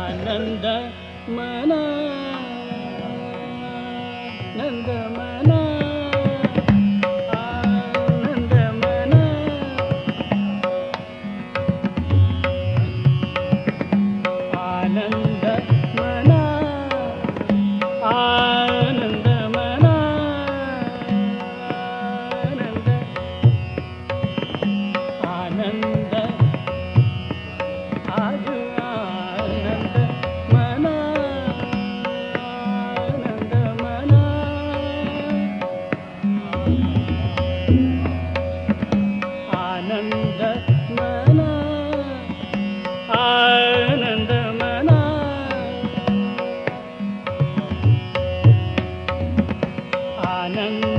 आनन्द मना नन्द मना आनंद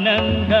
ananga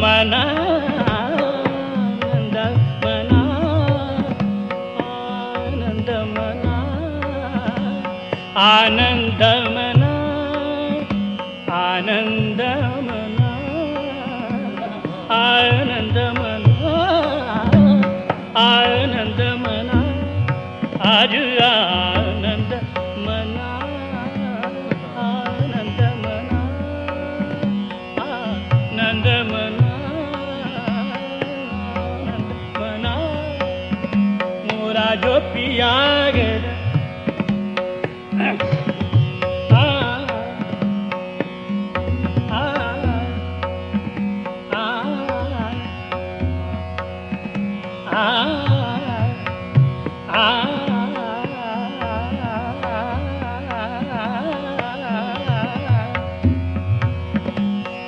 मना आनन्दमना आनन्दमना आनन्दमना आनन्दमना आज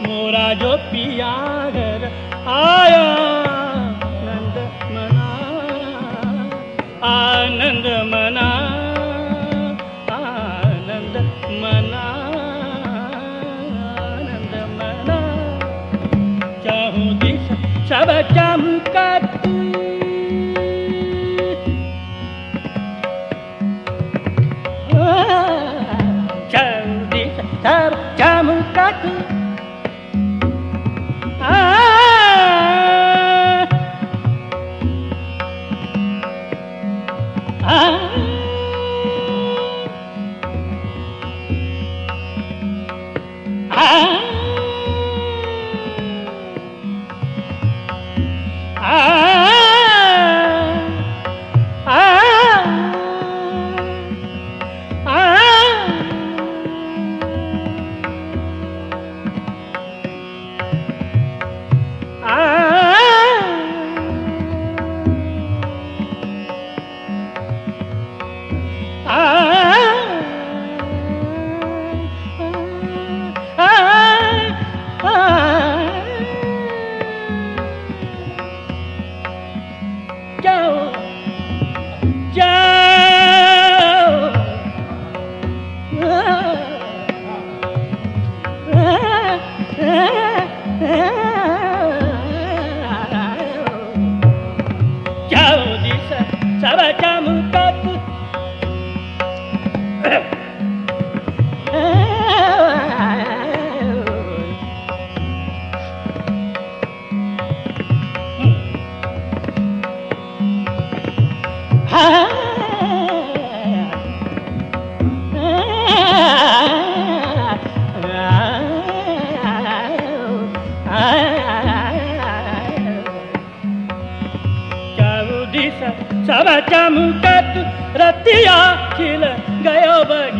मोरा जो पिया घर आया 哎。सब चमकत रतिया खिल गयो बगिया